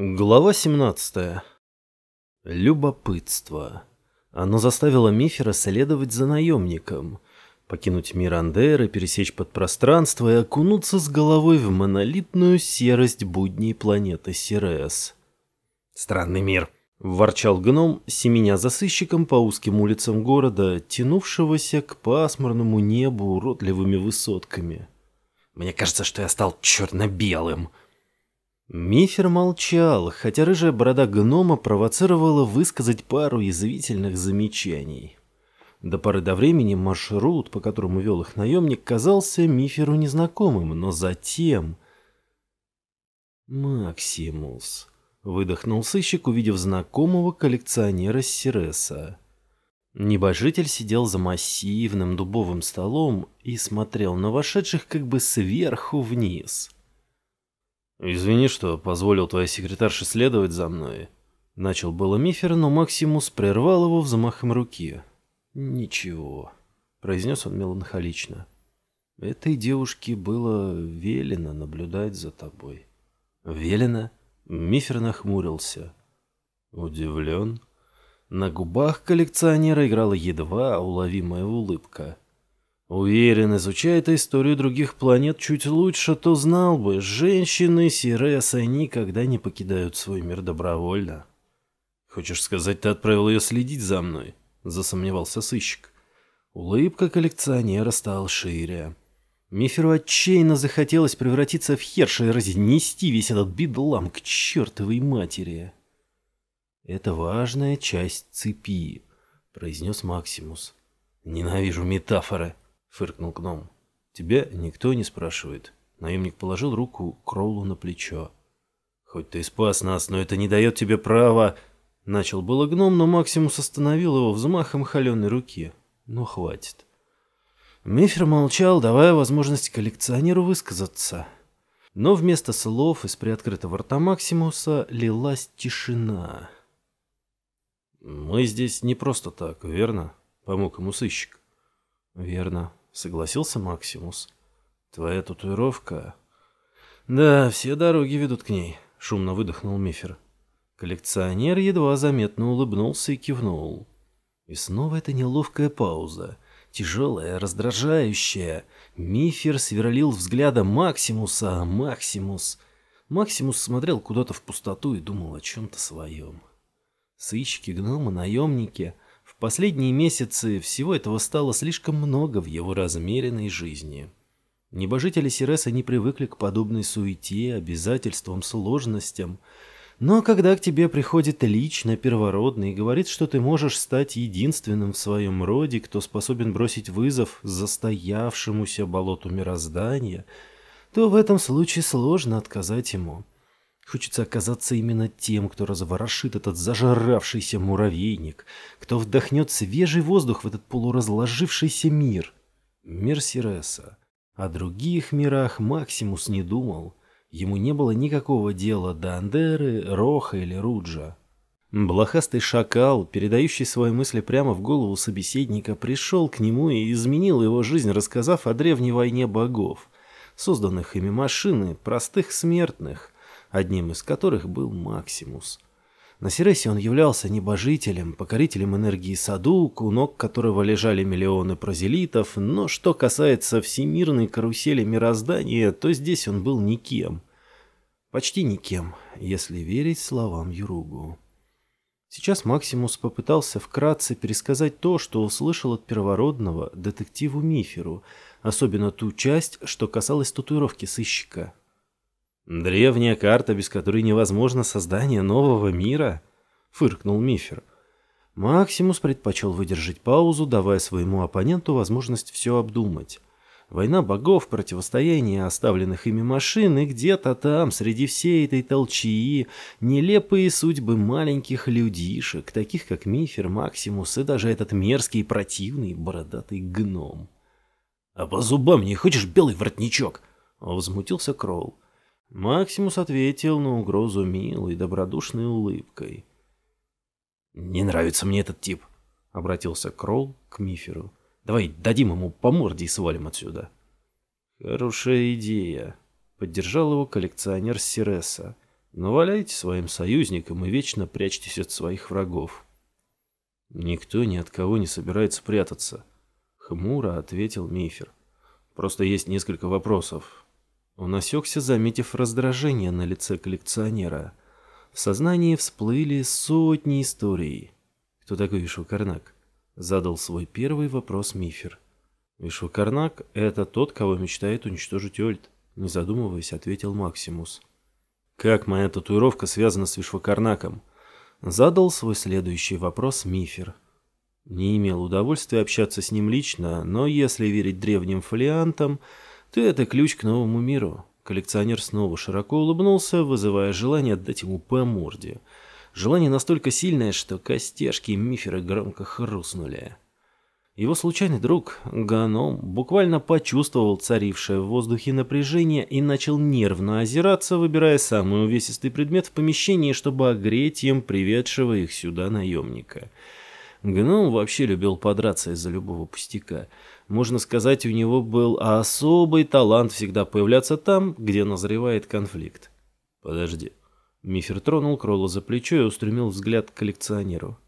Глава 17. Любопытство. Оно заставило Мифера следовать за наемником, покинуть мир Андеры, пересечь подпространство и окунуться с головой в монолитную серость будней планеты Сирес. «Странный мир», — ворчал гном, семеня за сыщиком по узким улицам города, тянувшегося к пасмурному небу уродливыми высотками. «Мне кажется, что я стал черно-белым», — Мифер молчал, хотя рыжая борода гнома провоцировала высказать пару язвительных замечаний. До поры до времени маршрут, по которому вел их наемник, казался Миферу незнакомым, но затем... «Максимус», — выдохнул сыщик, увидев знакомого коллекционера Сиреса. Небожитель сидел за массивным дубовым столом и смотрел на вошедших как бы сверху вниз — «Извини, что позволил твоей секретарше следовать за мной». Начал было Мифер, но Максимус прервал его взмахом руки. «Ничего», — произнес он меланхолично. «Этой девушке было велено наблюдать за тобой». «Велено?» — Мифер нахмурился. Удивлен. На губах коллекционера играла едва уловимая улыбка. Уверен, изучая эту историю других планет чуть лучше, то знал бы, женщины Сиреса никогда не покидают свой мир добровольно. «Хочешь сказать, ты отправил ее следить за мной?» — засомневался сыщик. Улыбка коллекционера стала шире. Миферу отчаянно захотелось превратиться в Херша и разнести весь этот бидлам к чертовой матери. «Это важная часть цепи», — произнес Максимус. «Ненавижу метафоры», — фыркнул гном. «Тебя никто не спрашивает». Наемник положил руку Кроулу на плечо. «Хоть ты и спас нас, но это не дает тебе права...» Начал было гном, но Максимус остановил его взмахом холеной руки. «Ну, хватит». Мифер молчал, давая возможность коллекционеру высказаться. Но вместо слов из приоткрытого рта Максимуса лилась тишина. «Мы здесь не просто так, верно?» — помог ему сыщик. «Верно», согласился Максимус. Твоя татуировка... Да, все дороги ведут к ней, шумно выдохнул Мифер. Коллекционер едва заметно улыбнулся и кивнул. И снова эта неловкая пауза, тяжелая, раздражающая. Мифер сверлил взглядом Максимуса, Максимус... Максимус смотрел куда-то в пустоту и думал о чем-то своем. Сыщики, гномы, наемники — последние месяцы всего этого стало слишком много в его размеренной жизни. Небожители Сиреса не привыкли к подобной суете, обязательствам, сложностям. Но когда к тебе приходит лично первородный и говорит, что ты можешь стать единственным в своем роде, кто способен бросить вызов застоявшемуся болоту мироздания, то в этом случае сложно отказать ему. Хочется оказаться именно тем, кто разворошит этот зажравшийся муравейник, кто вдохнет свежий воздух в этот полуразложившийся мир. Мир Сиреса. О других мирах Максимус не думал. Ему не было никакого дела до Андеры, Роха или Руджа. Блохастый шакал, передающий свои мысли прямо в голову собеседника, пришел к нему и изменил его жизнь, рассказав о древней войне богов, созданных ими машины, простых смертных – одним из которых был Максимус. На Сиресе он являлся небожителем, покорителем энергии Садук, у ног которого лежали миллионы прозелитов, но что касается всемирной карусели мироздания, то здесь он был никем. Почти никем, если верить словам Юругу. Сейчас Максимус попытался вкратце пересказать то, что услышал от первородного детективу Миферу, особенно ту часть, что касалась татуировки сыщика. «Древняя карта, без которой невозможно создание нового мира?» — фыркнул Мифер. Максимус предпочел выдержать паузу, давая своему оппоненту возможность все обдумать. Война богов, противостояние оставленных ими машин, и где-то там, среди всей этой толчии, нелепые судьбы маленьких людишек, таких как Мифер, Максимус и даже этот мерзкий, противный, бородатый гном. «А по зубам не хочешь белый воротничок?» — возмутился Кроул. Максимус ответил на угрозу милой, добродушной улыбкой. «Не нравится мне этот тип», — обратился Кролл к Миферу. «Давай дадим ему по морде и свалим отсюда». «Хорошая идея», — поддержал его коллекционер Сиреса. Наваляйте своим союзникам и вечно прячьтесь от своих врагов. Никто ни от кого не собирается прятаться, хмуро ответил Мифер. Просто есть несколько вопросов. Он осекся, заметив раздражение на лице коллекционера. В сознании всплыли сотни историй. «Кто такой Вишвакарнак?» — задал свой первый вопрос Мифер. «Вишвакарнак — это тот, кого мечтает уничтожить Ольд», — не задумываясь, ответил Максимус. «Как моя татуировка связана с Вишвакарнаком?» Задал свой следующий вопрос Мифер. Не имел удовольствия общаться с ним лично, но если верить древним фолиантам, то это ключ к новому миру. Коллекционер снова широко улыбнулся, вызывая желание отдать ему по морде. Желание настолько сильное, что костяшки Мифера громко хрустнули. Его случайный друг, Ганом, буквально почувствовал царившее в воздухе напряжение и начал нервно озираться, выбирая самый увесистый предмет в помещении, чтобы огреть им приведшего их сюда наемника. Гном вообще любил подраться из-за любого пустяка. Можно сказать, у него был особый талант всегда появляться там, где назревает конфликт. «Подожди». Мифер тронул Кролла за плечо и устремил взгляд к коллекционеру.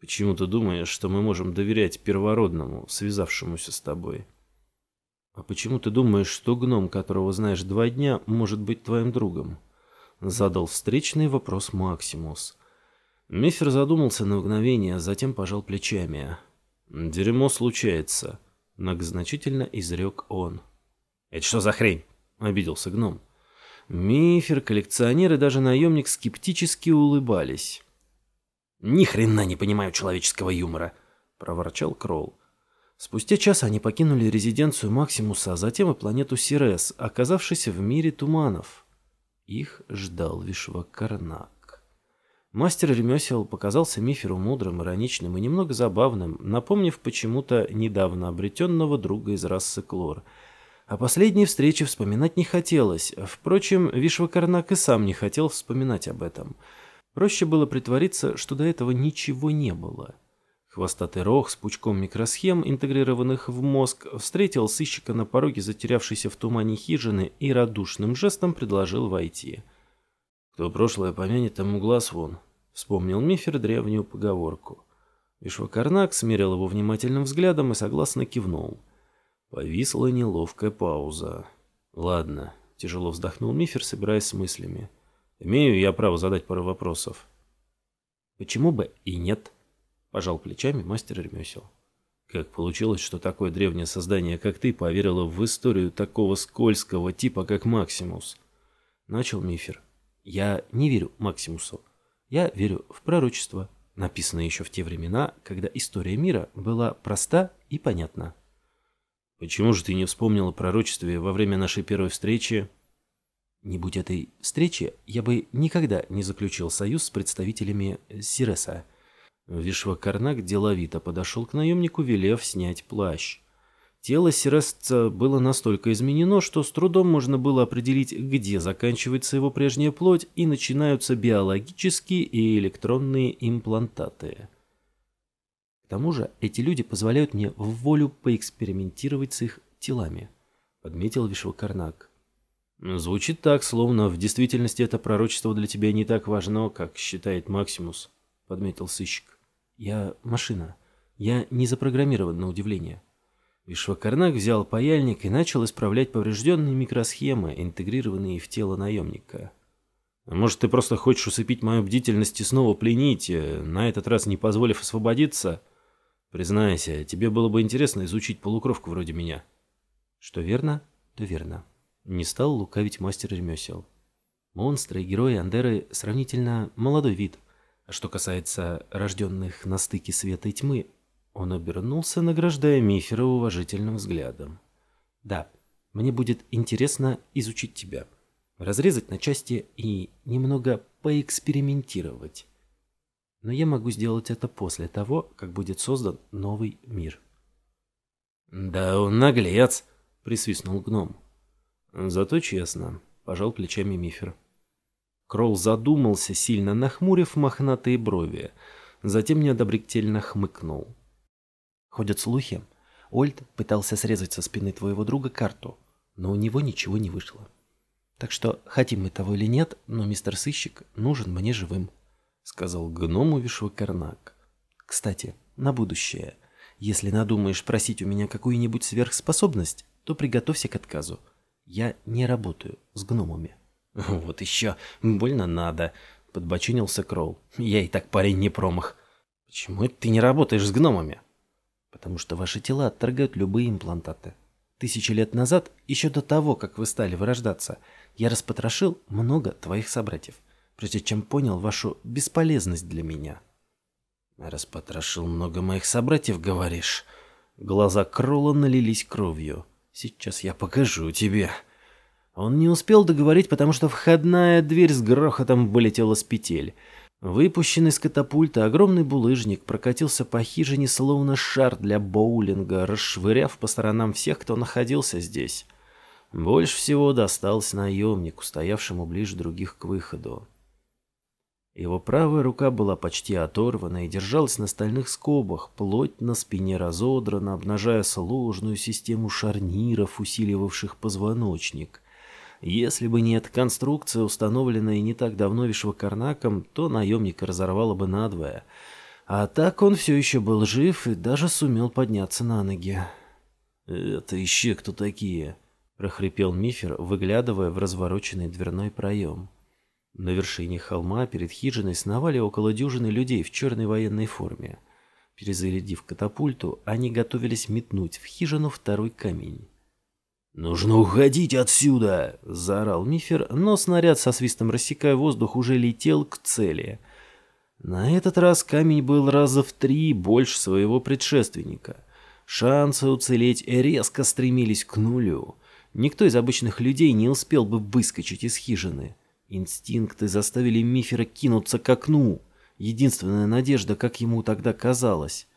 Почему ты думаешь, что мы можем доверять первородному, связавшемуся с тобой? А почему ты думаешь, что гном, которого знаешь два дня, может быть твоим другом? Задал встречный вопрос Максимус. Мифер задумался на мгновение, а затем пожал плечами. «Дерьмо случается», — многозначительно изрек он. «Это что за хрень?» — обиделся гном. Мифер, коллекционер и даже наемник скептически улыбались. «Ни хрена не понимаю человеческого юмора», — проворчал Кролл. Спустя час они покинули резиденцию Максимуса, а затем и планету Сирес, оказавшись в мире туманов. Их ждал Вишвакарнак. Мастер ремесел показался Миферу мудрым, ироничным и немного забавным, напомнив почему-то недавно обретенного друга из расы Клор. О последней встрече вспоминать не хотелось. Впрочем, Вишвакарнак и сам не хотел вспоминать об этом — Проще было притвориться, что до этого ничего не было. Хвостатый рог с пучком микросхем, интегрированных в мозг, встретил сыщика на пороге затерявшейся в тумане хижины и радушным жестом предложил войти. «Кто прошлое помянет, тому глаз вон», — вспомнил Мифер древнюю поговорку. Вишвакарнак смерил его внимательным взглядом и согласно кивнул. Повисла неловкая пауза. «Ладно», — тяжело вздохнул Мифер, собираясь с мыслями. Имею я право задать пару вопросов. Почему бы и нет? Пожал плечами мастер ремесел. Как получилось, что такое древнее создание, как ты, поверило в историю такого скользкого типа, как Максимус? Начал Мифер. Я не верю Максимусу. Я верю в пророчество, написанное еще в те времена, когда история мира была проста и понятна. Почему же ты не вспомнил о пророчестве во время нашей первой встречи? Не будь этой встречи, я бы никогда не заключил союз с представителями Сиреса. Вишвакарнак деловито подошел к наемнику, велев снять плащ. Тело Сиресца было настолько изменено, что с трудом можно было определить, где заканчивается его прежняя плоть и начинаются биологические и электронные имплантаты. К тому же эти люди позволяют мне в волю поэкспериментировать с их телами, подметил Вишвакарнак. Звучит так, словно в действительности это пророчество для тебя не так важно, как считает Максимус, подметил сыщик. Я машина. Я не запрограммирован на удивление. Вишвакарнак взял паяльник и начал исправлять поврежденные микросхемы, интегрированные в тело наемника. Может, ты просто хочешь усыпить мою бдительность и снова пленить, э, на этот раз не позволив освободиться? Признайся, тебе было бы интересно изучить полукровку вроде меня. Что верно, то верно. Не стал лукавить мастер ремесел. Монстры и герои Андеры сравнительно молодой вид. А что касается рожденных на стыке света и тьмы, он обернулся, награждая Мифера уважительным взглядом. «Да, мне будет интересно изучить тебя, разрезать на части и немного поэкспериментировать. Но я могу сделать это после того, как будет создан новый мир». «Да он наглец!» — присвистнул гном. Зато честно, пожал плечами Мифер. Кролл задумался, сильно нахмурив мохнатые брови, затем неодобрительно хмыкнул. Ходят слухи. Ольд пытался срезать со спины твоего друга карту, но у него ничего не вышло. Так что, хотим мы того или нет, но мистер сыщик нужен мне живым», — сказал гному Вишвакарнак. «Кстати, на будущее. Если надумаешь просить у меня какую-нибудь сверхспособность, то приготовься к отказу. Я не работаю с гномами». «Вот еще, больно надо», — подбочинился Кроул. «Я и так парень не промах. Почему ты не работаешь с гномами?» «Потому что ваши тела отторгают любые имплантаты. Тысячи лет назад, еще до того, как вы стали вырождаться, я распотрошил много твоих собратьев, прежде чем понял вашу бесполезность для меня». «Распотрошил много моих собратьев, говоришь?» Глаза Кролла налились кровью. «Сейчас я покажу тебе». Он не успел договорить, потому что входная дверь с грохотом вылетела с петель. Выпущенный с катапульта огромный булыжник прокатился по хижине словно шар для боулинга, расшвыряв по сторонам всех, кто находился здесь. Больше всего досталось наемнику, стоявшему ближе других к выходу. Его правая рука была почти оторвана и держалась на стальных скобах, плоть на спине разодрана, обнажая сложную систему шарниров, усиливавших позвоночник. Если бы не эта конструкция, установленная не так давно Вишвакарнаком, то наемника разорвало бы надвое. А так он все еще был жив и даже сумел подняться на ноги. «Это еще кто такие?» — прохрипел Мифер, выглядывая в развороченный дверной проем. На вершине холма перед хижиной сновали около дюжины людей в черной военной форме. Перезарядив катапульту, они готовились метнуть в хижину второй камень. «Нужно уходить отсюда!» – заорал Мифер, но снаряд со свистом рассекая воздух уже летел к цели. На этот раз камень был раза в три больше своего предшественника. Шансы уцелеть резко стремились к нулю. Никто из обычных людей не успел бы выскочить из хижины. Инстинкты заставили Мифера кинуться к окну. Единственная надежда, как ему тогда казалось.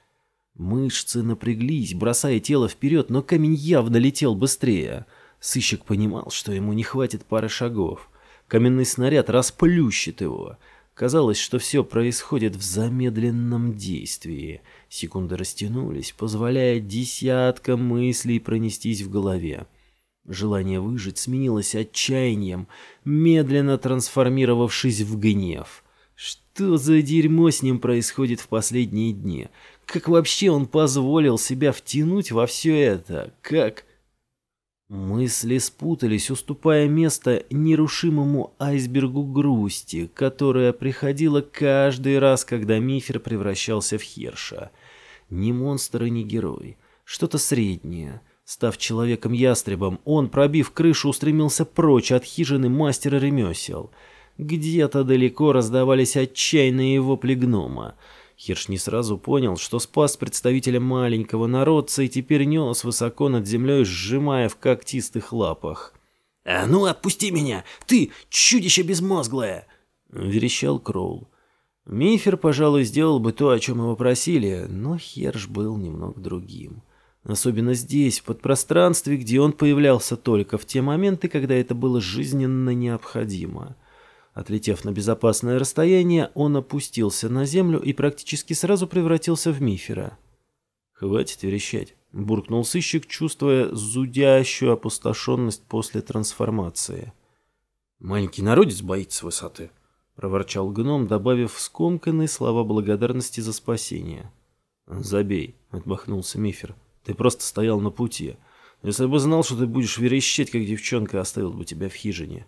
Мышцы напряглись, бросая тело вперед, но камень явно летел быстрее. Сыщик понимал, что ему не хватит пары шагов. Каменный снаряд расплющит его. Казалось, что все происходит в замедленном действии. Секунды растянулись, позволяя десяткам мыслей пронестись в голове. Желание выжить сменилось отчаянием, медленно трансформировавшись в гнев. Что за дерьмо с ним происходит в последние дни? Как вообще он позволил себя втянуть во все это? Как... Мысли спутались, уступая место нерушимому айсбергу грусти, которая приходила каждый раз, когда Мифер превращался в Херша. Ни монстр и ни герой. Что-то среднее. Став человеком-ястребом, он, пробив крышу, устремился прочь от хижины мастера ремесел. Где-то далеко раздавались отчаянные вопли гнома. Хирш не сразу понял, что спас представителя маленького народца и теперь нес высоко над землей, сжимая в когтистых лапах. «А ну, отпусти меня! Ты, чудище безмозглое!» — верещал Кроул. Мифер, пожалуй, сделал бы то, о чем его просили, но Херш был немного другим. Особенно здесь, в подпространстве, где он появлялся только в те моменты, когда это было жизненно необходимо — Отлетев на безопасное расстояние, он опустился на землю и практически сразу превратился в мифера. «Хватит верещать», — буркнул сыщик, чувствуя зудящую опустошенность после трансформации. «Маленький народец боится высоты», — проворчал гном, добавив скомканные слова благодарности за спасение. «Забей», — отмахнулся Мифер. «Ты просто стоял на пути. Если бы знал, что ты будешь верещать, как девчонка, оставил бы тебя в хижине».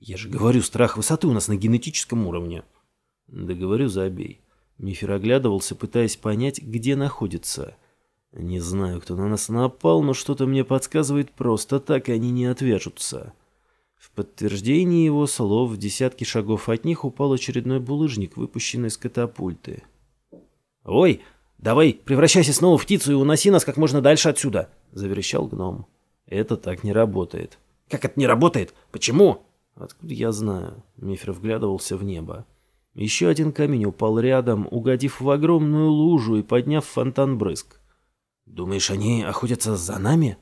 Я же говорю, страх высоты у нас на генетическом уровне. Да говорю, забей. Мифер оглядывался, пытаясь понять, где находится. Не знаю, кто на нас напал, но что-то мне подсказывает, просто так они не отвяжутся. В подтверждение его слов в десятки шагов от них упал очередной булыжник, выпущенный из катапульты. «Ой, давай, превращайся снова в птицу и уноси нас как можно дальше отсюда!» — заверещал гном. «Это так не работает». «Как это не работает? Почему?» Откуда я знаю? Мифер вглядывался в небо. Еще один камень упал рядом, угодив в огромную лужу и подняв фонтан брызг. «Думаешь, они охотятся за нами?»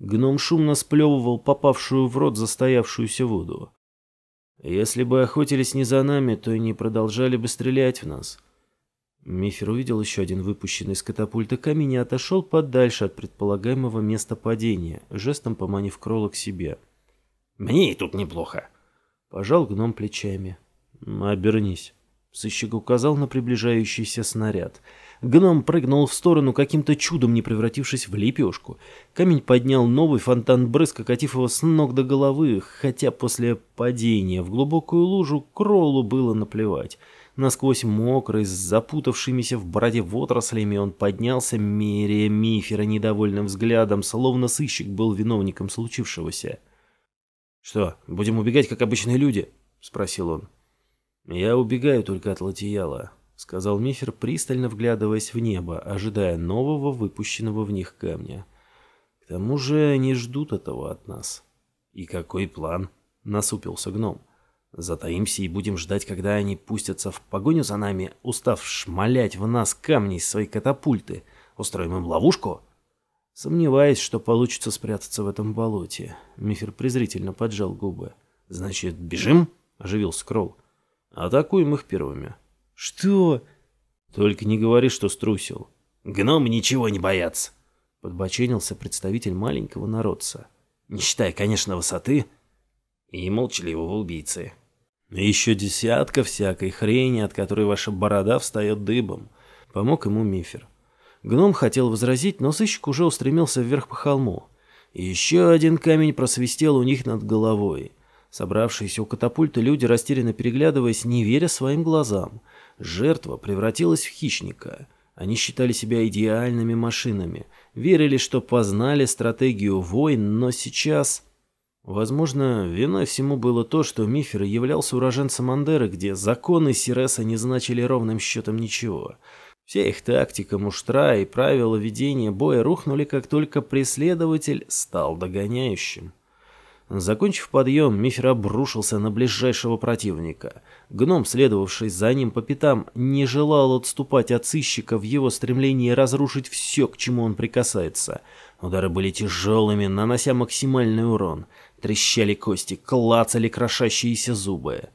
Гном шумно сплевывал попавшую в рот застоявшуюся воду. «Если бы охотились не за нами, то и не продолжали бы стрелять в нас». Мифер увидел еще один выпущенный из катапульта камень и отошел подальше от предполагаемого места падения, жестом поманив Кролла к себе. Мне и тут неплохо. Пожал гном плечами. Обернись. Сыщик указал на приближающийся снаряд. Гном прыгнул в сторону, каким-то чудом не превратившись в лепешку. Камень поднял новый фонтан брызг, окатив его с ног до головы, хотя после падения в глубокую лужу Кроллу было наплевать. Насквозь мокрый, с запутавшимися в бороде водорослями, он поднялся, меряя Мифера недовольным взглядом, словно сыщик был виновником случившегося. «Что, будем убегать, как обычные люди?» — спросил он. «Я убегаю только от Латияла», — сказал Мифер, пристально вглядываясь в небо, ожидая нового выпущенного в них камня. «К тому же они ждут этого от нас». «И какой план?» — насупился гном. «Затаимся и будем ждать, когда они пустятся в погоню за нами, устав шмалять в нас камни из своей катапульты. Устроим им ловушку?» Сомневаюсь, что получится спрятаться в этом болоте. Мифер презрительно поджал губы. «Значит, бежим?» — оживился Кролл. Атакуем их первыми. Что? Только не говори, что струсил. Гномы ничего не боятся. Подбоченился представитель маленького народца. Не считая, конечно, высоты и молчаливого убийцы. И еще десятка всякой хрени, от которой ваша борода встает дыбом. Помог ему Мифер. Гном хотел возразить, но сыщик уже устремился вверх по холму. Еще один камень просвистел у них над головой. Собравшиеся у катапульта люди, растерянно переглядываясь, не веря своим глазам. Жертва превратилась в хищника. Они считали себя идеальными машинами, верили, что познали стратегию войн, но сейчас... Возможно, виной всему было то, что Мифер являлся уроженцем Андеры, где законы Сиреса не значили ровным счетом ничего. Вся их тактика, муштра и правила ведения боя рухнули, как только преследователь стал догоняющим. Закончив подъем, Мифер обрушился на ближайшего противника. Гном, следовавший за ним по пятам, не желал отступать от сыщика в его стремлении разрушить все, к чему он прикасается. Удары были тяжелыми, нанося максимальный урон. Трещали кости, клацали крошащиеся зубы.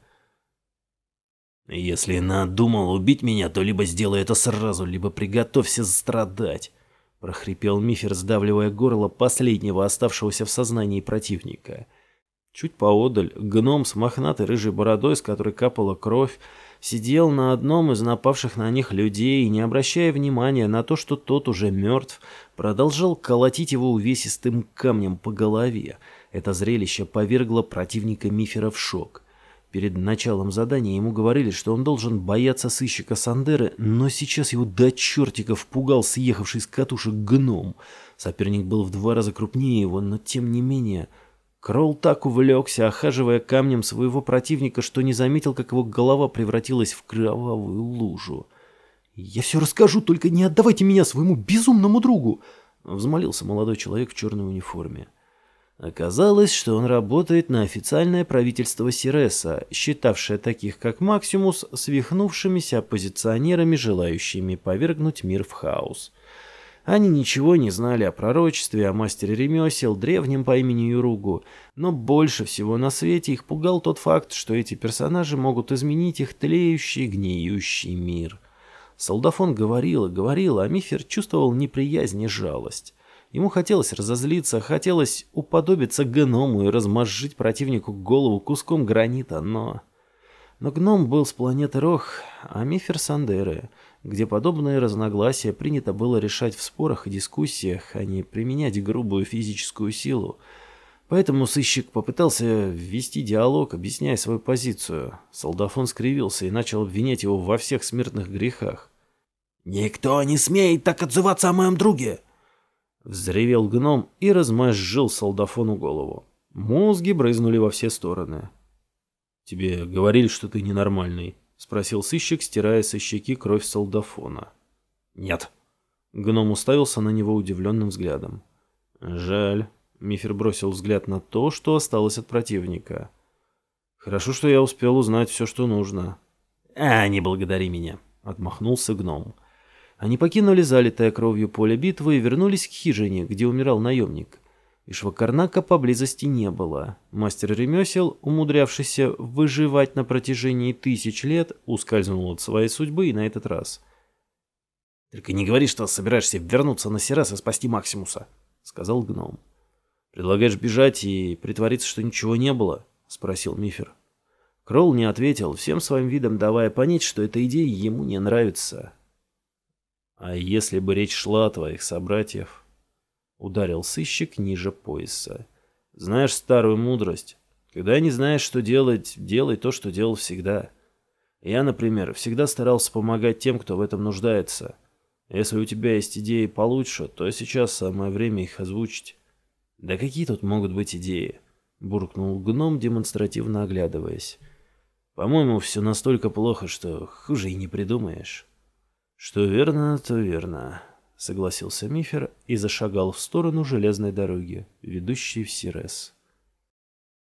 «Если надумал убить меня, то либо сделай это сразу, либо приготовься страдать», — прохрипел Мифер, сдавливая горло последнего оставшегося в сознании противника. Чуть поодаль гном с мохнатой рыжей бородой, с которой капала кровь, сидел на одном из напавших на них людей и, не обращая внимания на то, что тот уже мертв, продолжал колотить его увесистым камнем по голове. Это зрелище повергло противника Мифера в шок. Перед началом задания ему говорили, что он должен бояться сыщика Сандеры, но сейчас его до чертиков пугал съехавший с катушек гном. Соперник был в два раза крупнее его, но тем не менее... Кролл так увлекся, охаживая камнем своего противника, что не заметил, как его голова превратилась в кровавую лужу. «Я все расскажу, только не отдавайте меня своему безумному другу!» — взмолился молодой человек в черной униформе. Оказалось, что он работает на официальное правительство Сиреса, считавшее таких как Максимус свихнувшимися оппозиционерами, желающими повергнуть мир в хаос. Они ничего не знали о пророчестве, о мастере ремесел, древнем по имени Юругу, но больше всего на свете их пугал тот факт, что эти персонажи могут изменить их тлеющий, гниющий мир. Солдафон говорил и говорил, а Мифер чувствовал неприязнь и жалость. Ему хотелось разозлиться, хотелось уподобиться гному и размозжить противнику голову куском гранита, но... Но гном был с планеты Рох, а Мифер Сандеры, где подобные разногласия принято было решать в спорах и дискуссиях, а не применять грубую физическую силу. Поэтому сыщик попытался ввести диалог, объясняя свою позицию. Солдафон скривился и начал обвинять его во всех смертных грехах. «Никто не смеет так отзываться о моем друге!» Взревел гном и размозжил солдафону голову. Мозги брызнули во все стороны. «Тебе говорили, что ты ненормальный?» — спросил сыщик, стирая со щеки кровь солдафона. «Нет». Гном уставился на него удивленным взглядом. «Жаль». Мифер бросил взгляд на то, что осталось от противника. «Хорошо, что я успел узнать все, что нужно». «А, не благодари меня», — отмахнулся гном. Они покинули залитое кровью поле битвы и вернулись к хижине, где умирал наемник. И Швакарнака поблизости не было. Мастер ремесел, умудрявшийся выживать на протяжении тысяч лет, ускользнул от своей судьбы и на этот раз. «Только не говори, что собираешься вернуться на Сирас и спасти Максимуса», — сказал гном. «Предлагаешь бежать и притвориться, что ничего не было?» — спросил Мифер. Кролл не ответил, всем своим видом давая понять, что эта идея ему не нравится. «А если бы речь шла о твоих собратьев?» — ударил сыщик ниже пояса. «Знаешь старую мудрость? Когда не знаешь, что делать, делай то, что делал всегда. Я, например, всегда старался помогать тем, кто в этом нуждается. Если у тебя есть идеи получше, то сейчас самое время их озвучить». «Да какие тут могут быть идеи?» — буркнул гном, демонстративно оглядываясь. «По-моему, все настолько плохо, что хуже и не придумаешь». «Что верно, то верно», — согласился Мифер и зашагал в сторону железной дороги, ведущей в Сирес.